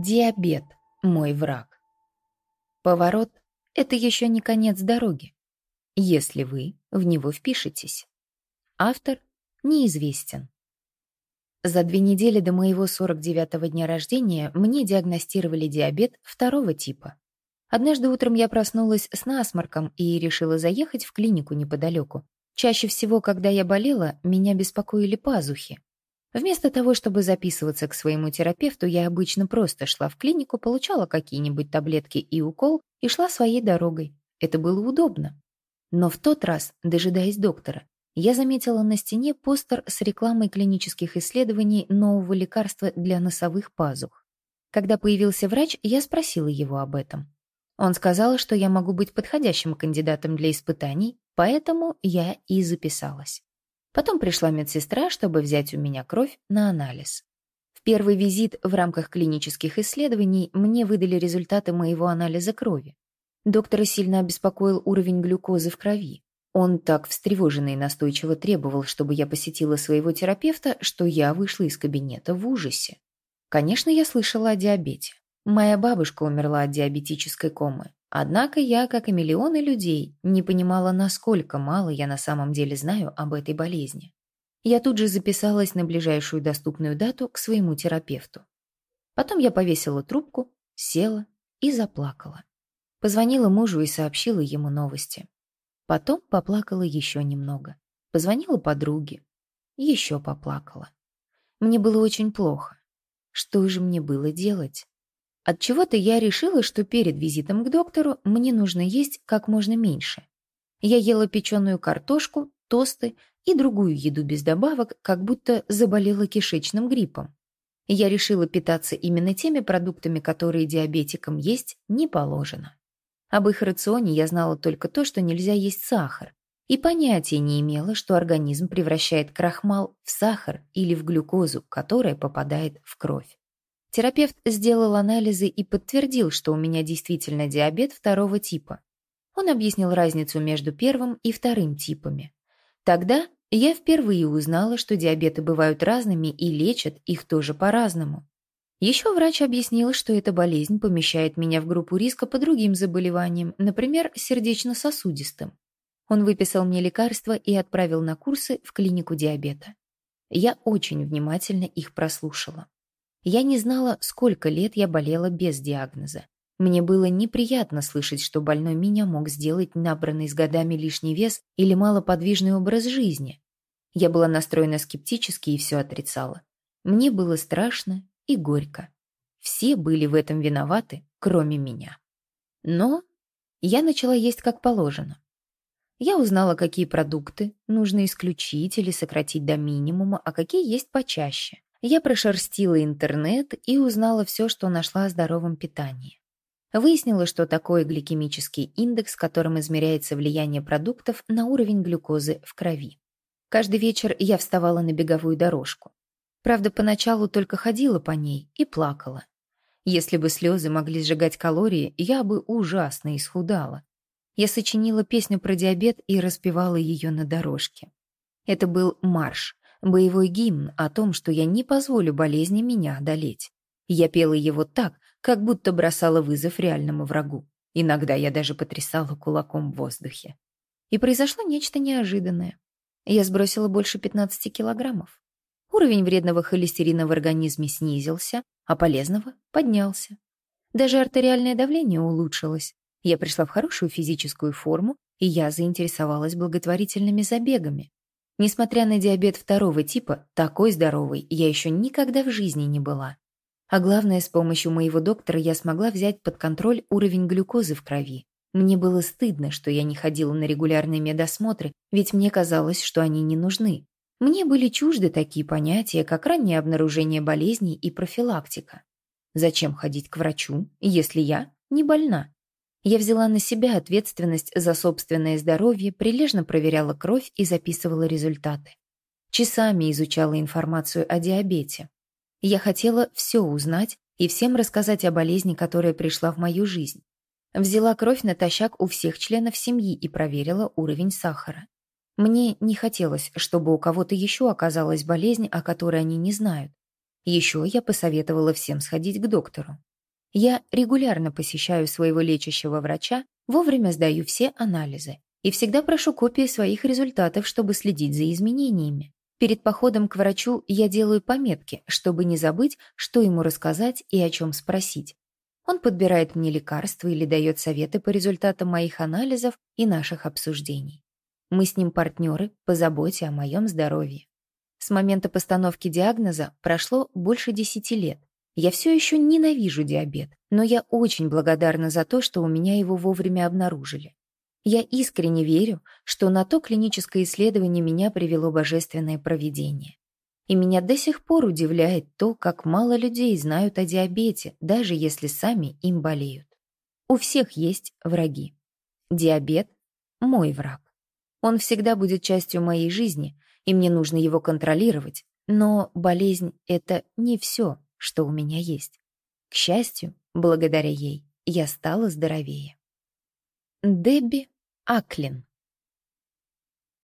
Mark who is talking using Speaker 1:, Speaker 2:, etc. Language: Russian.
Speaker 1: Диабет – мой враг. Поворот – это еще не конец дороги, если вы в него впишетесь. Автор неизвестен. За две недели до моего 49-го дня рождения мне диагностировали диабет второго типа. Однажды утром я проснулась с насморком и решила заехать в клинику неподалеку. Чаще всего, когда я болела, меня беспокоили пазухи. Вместо того, чтобы записываться к своему терапевту, я обычно просто шла в клинику, получала какие-нибудь таблетки и укол и шла своей дорогой. Это было удобно. Но в тот раз, дожидаясь доктора, я заметила на стене постер с рекламой клинических исследований нового лекарства для носовых пазух. Когда появился врач, я спросила его об этом. Он сказал, что я могу быть подходящим кандидатом для испытаний, поэтому я и записалась. Потом пришла медсестра, чтобы взять у меня кровь на анализ. В первый визит в рамках клинических исследований мне выдали результаты моего анализа крови. Доктора сильно обеспокоил уровень глюкозы в крови. Он так встревоженно и настойчиво требовал, чтобы я посетила своего терапевта, что я вышла из кабинета в ужасе. Конечно, я слышала о диабете. Моя бабушка умерла от диабетической комы. Однако я, как и миллионы людей, не понимала, насколько мало я на самом деле знаю об этой болезни. Я тут же записалась на ближайшую доступную дату к своему терапевту. Потом я повесила трубку, села и заплакала. Позвонила мужу и сообщила ему новости. Потом поплакала еще немного. Позвонила подруге. Еще поплакала. Мне было очень плохо. Что же мне было делать? От чего то я решила, что перед визитом к доктору мне нужно есть как можно меньше. Я ела печеную картошку, тосты и другую еду без добавок, как будто заболела кишечным гриппом. Я решила питаться именно теми продуктами, которые диабетикам есть не положено. Об их рационе я знала только то, что нельзя есть сахар, и понятия не имела, что организм превращает крахмал в сахар или в глюкозу, которая попадает в кровь. Терапевт сделал анализы и подтвердил, что у меня действительно диабет второго типа. Он объяснил разницу между первым и вторым типами. Тогда я впервые узнала, что диабеты бывают разными и лечат их тоже по-разному. Еще врач объяснил, что эта болезнь помещает меня в группу риска по другим заболеваниям, например, сердечно-сосудистым. Он выписал мне лекарства и отправил на курсы в клинику диабета. Я очень внимательно их прослушала. Я не знала, сколько лет я болела без диагноза. Мне было неприятно слышать, что больной меня мог сделать набранный с годами лишний вес или малоподвижный образ жизни. Я была настроена скептически и все отрицала. Мне было страшно и горько. Все были в этом виноваты, кроме меня. Но я начала есть как положено. Я узнала, какие продукты нужно исключить или сократить до минимума, а какие есть почаще. Я прошерстила интернет и узнала все, что нашла о здоровом питании. Выяснила, что такое гликемический индекс, которым измеряется влияние продуктов на уровень глюкозы в крови. Каждый вечер я вставала на беговую дорожку. Правда, поначалу только ходила по ней и плакала. Если бы слезы могли сжигать калории, я бы ужасно исхудала. Я сочинила песню про диабет и распевала ее на дорожке. Это был марш, боевой гимн о том, что я не позволю болезни меня одолеть. Я пела его так, как будто бросала вызов реальному врагу. Иногда я даже потрясала кулаком в воздухе. И произошло нечто неожиданное. Я сбросила больше 15 килограммов. Уровень вредного холестерина в организме снизился, а полезного поднялся. Даже артериальное давление улучшилось. Я пришла в хорошую физическую форму, и я заинтересовалась благотворительными забегами. Несмотря на диабет второго типа, такой здоровой я еще никогда в жизни не была. А главное, с помощью моего доктора я смогла взять под контроль уровень глюкозы в крови. Мне было стыдно, что я не ходила на регулярные медосмотры, ведь мне казалось, что они не нужны. Мне были чужды такие понятия, как раннее обнаружение болезней и профилактика. Зачем ходить к врачу, если я не больна? Я взяла на себя ответственность за собственное здоровье, прилежно проверяла кровь и записывала результаты. Часами изучала информацию о диабете. Я хотела все узнать и всем рассказать о болезни, которая пришла в мою жизнь. Взяла кровь натощак у всех членов семьи и проверила уровень сахара. Мне не хотелось, чтобы у кого-то еще оказалась болезнь, о которой они не знают. Еще я посоветовала всем сходить к доктору. Я регулярно посещаю своего лечащего врача, вовремя сдаю все анализы и всегда прошу копии своих результатов, чтобы следить за изменениями. Перед походом к врачу я делаю пометки, чтобы не забыть, что ему рассказать и о чем спросить. Он подбирает мне лекарства или дает советы по результатам моих анализов и наших обсуждений. Мы с ним партнеры по заботе о моем здоровье. С момента постановки диагноза прошло больше десяти лет. Я все еще ненавижу диабет, но я очень благодарна за то, что у меня его вовремя обнаружили. Я искренне верю, что на то клиническое исследование меня привело божественное провидение. И меня до сих пор удивляет то, как мало людей знают о диабете, даже если сами им болеют. У всех есть враги. Диабет – мой враг. Он всегда будет частью моей жизни, и мне нужно его контролировать, но болезнь — это не все, что у меня есть. К счастью, благодаря ей я стала здоровее. Дебби Аклин